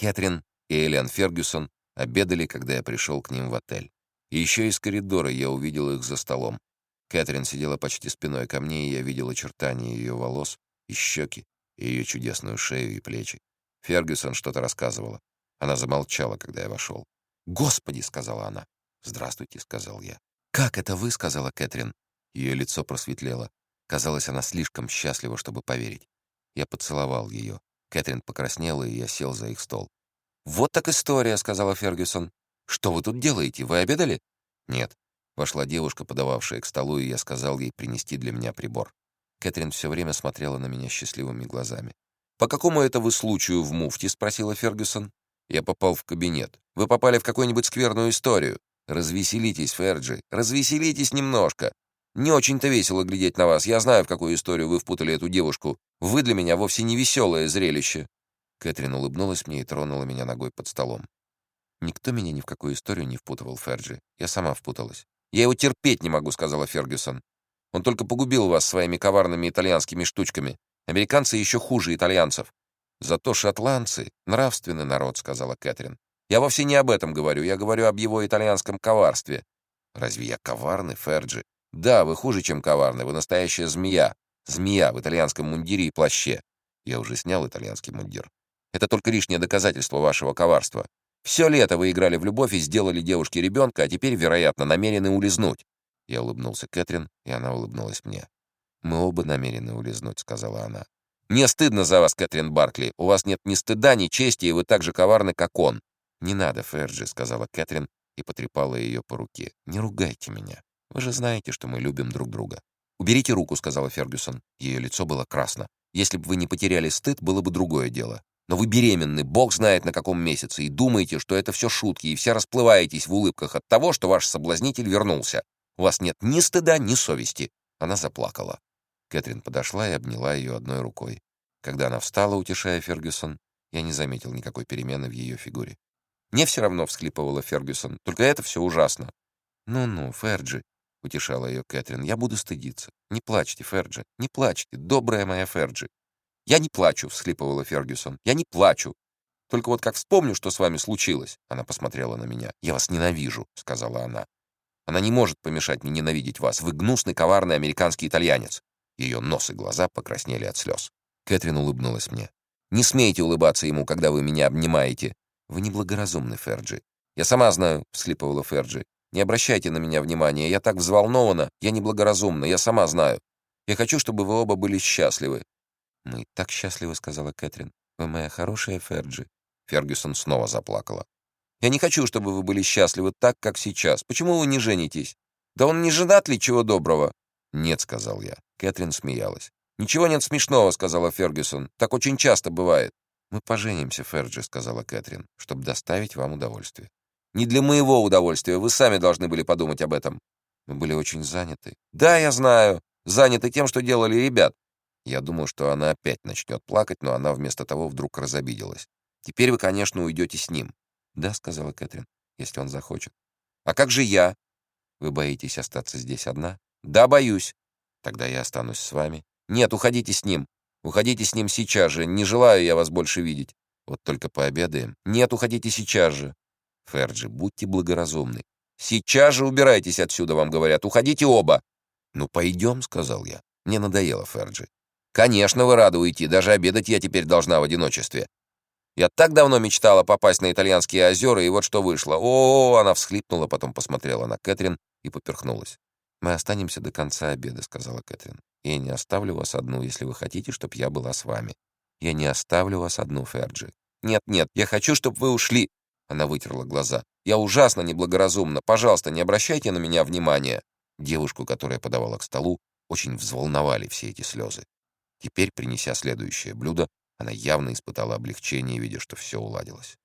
Кэтрин и Элиан Фергюсон обедали, когда я пришел к ним в отель. И еще из коридора я увидел их за столом. Кэтрин сидела почти спиной ко мне, и я видел очертания ее волос и щеки, и ее чудесную шею и плечи. Фергюсон что-то рассказывала. Она замолчала, когда я вошел. «Господи!» — сказала она. «Здравствуйте», — сказал я. «Как это вы?» — сказала Кэтрин. Ее лицо просветлело. Казалось, она слишком счастлива, чтобы поверить. Я поцеловал ее. Кэтрин покраснела, и я сел за их стол. «Вот так история», — сказала Фергюсон. «Что вы тут делаете? Вы обедали?» «Нет». Вошла девушка, подававшая к столу, и я сказал ей принести для меня прибор. Кэтрин все время смотрела на меня счастливыми глазами. «По какому это вы случаю в муфте?» — спросила Фергюсон. «Я попал в кабинет. Вы попали в какую-нибудь скверную историю. Развеселитесь, Ферджи, развеселитесь немножко. Не очень-то весело глядеть на вас. Я знаю, в какую историю вы впутали эту девушку. Вы для меня вовсе не веселое зрелище». Кэтрин улыбнулась мне и тронула меня ногой под столом. «Никто меня ни в какую историю не впутывал, Ферджи. Я сама впуталась». «Я его терпеть не могу», — сказала Фергюсон. «Он только погубил вас своими коварными итальянскими штучками. Американцы еще хуже итальянцев». «Зато шотландцы — нравственный народ», — сказала Кэтрин. «Я вовсе не об этом говорю. Я говорю об его итальянском коварстве». «Разве я коварный, Ферджи?» «Да, вы хуже, чем коварный. Вы настоящая змея. Змея в итальянском мундире и плаще». Я уже снял итальянский мундир. «Это только лишнее доказательство вашего коварства. Все лето вы играли в любовь и сделали девушке ребенка, а теперь, вероятно, намерены улизнуть». Я улыбнулся Кэтрин, и она улыбнулась мне. «Мы оба намерены улизнуть», — сказала она. «Мне стыдно за вас, Кэтрин Баркли. У вас нет ни стыда, ни чести, и вы так же коварны, как он». «Не надо, Ферджи», — сказала Кэтрин и потрепала ее по руке. «Не ругайте меня. Вы же знаете, что мы любим друг друга». «Уберите руку», — сказала Фергюсон. Ее лицо было красно. «Если бы вы не потеряли стыд, было бы другое дело. Но вы беременны, бог знает на каком месяце, и думаете, что это все шутки, и все расплываетесь в улыбках от того, что ваш соблазнитель вернулся. У вас нет ни стыда, ни совести». Она заплакала. Кэтрин подошла и обняла ее одной рукой. Когда она встала, утешая Фергюсон, я не заметил никакой перемены в ее фигуре. «Мне все равно», — всхлипывала Фергюсон, — «только это все ужасно». «Ну-ну, Ферджи», — утешала ее Кэтрин, — «я буду стыдиться. Не плачьте, Ферджи, не плачьте, добрая моя Ферджи». «Я не плачу», — всхлипывала Фергюсон, — «я не плачу. Только вот как вспомню, что с вами случилось», — она посмотрела на меня. «Я вас ненавижу», — сказала она. «Она не может помешать мне ненавидеть вас. Вы гнусный, коварный американский итальянец». Ее нос и глаза покраснели от слез. Кэтрин улыбнулась мне. «Не смейте улыбаться ему, когда вы меня обнимаете. Вы неблагоразумны, Ферджи». «Я сама знаю», — всхлипывала Ферджи. «Не обращайте на меня внимания. Я так взволнована. Я неблагоразумна. Я сама знаю. Я хочу, чтобы вы оба были счастливы». «Мы так счастливы», — сказала Кэтрин. «Вы моя хорошая Ферджи». Фергюсон снова заплакала. «Я не хочу, чтобы вы были счастливы так, как сейчас. Почему вы не женитесь? Да он не женат ли, чего доброго?» «Нет», — сказал я. Кэтрин смеялась. «Ничего нет смешного», — сказала Фергюсон. «Так очень часто бывает». «Мы поженимся, Ферджи», — сказала Кэтрин, «чтобы доставить вам удовольствие». «Не для моего удовольствия. Вы сами должны были подумать об этом». Мы были очень заняты. «Да, я знаю. Заняты тем, что делали ребят». Я думал, что она опять начнет плакать, но она вместо того вдруг разобиделась. «Теперь вы, конечно, уйдете с ним». «Да», — сказала Кэтрин, — «если он захочет». «А как же я?» «Вы боитесь остаться здесь одна?» «Да, боюсь». «Тогда я останусь с вами». «Нет, уходите с ним. Уходите с ним сейчас же. Не желаю я вас больше видеть. Вот только пообедаем. Нет, уходите сейчас же». «Ферджи, будьте благоразумны. Сейчас же убирайтесь отсюда, вам говорят. Уходите оба». «Ну, пойдем», — сказал я. Мне надоело, Ферджи. «Конечно, вы рады уйти. Даже обедать я теперь должна в одиночестве. Я так давно мечтала попасть на итальянские озера, и вот что вышло. О, -о, -о она всхлипнула, потом посмотрела на Кэтрин и поперхнулась. «Мы останемся до конца обеда», — сказала Кэтрин. «Я не оставлю вас одну, если вы хотите, чтобы я была с вами. Я не оставлю вас одну, Ферджи. Нет, нет, я хочу, чтобы вы ушли». Она вытерла глаза. «Я ужасно неблагоразумна. Пожалуйста, не обращайте на меня внимания». Девушку, которая подавала к столу, очень взволновали все эти слезы. Теперь, принеся следующее блюдо, она явно испытала облегчение, видя, что все уладилось.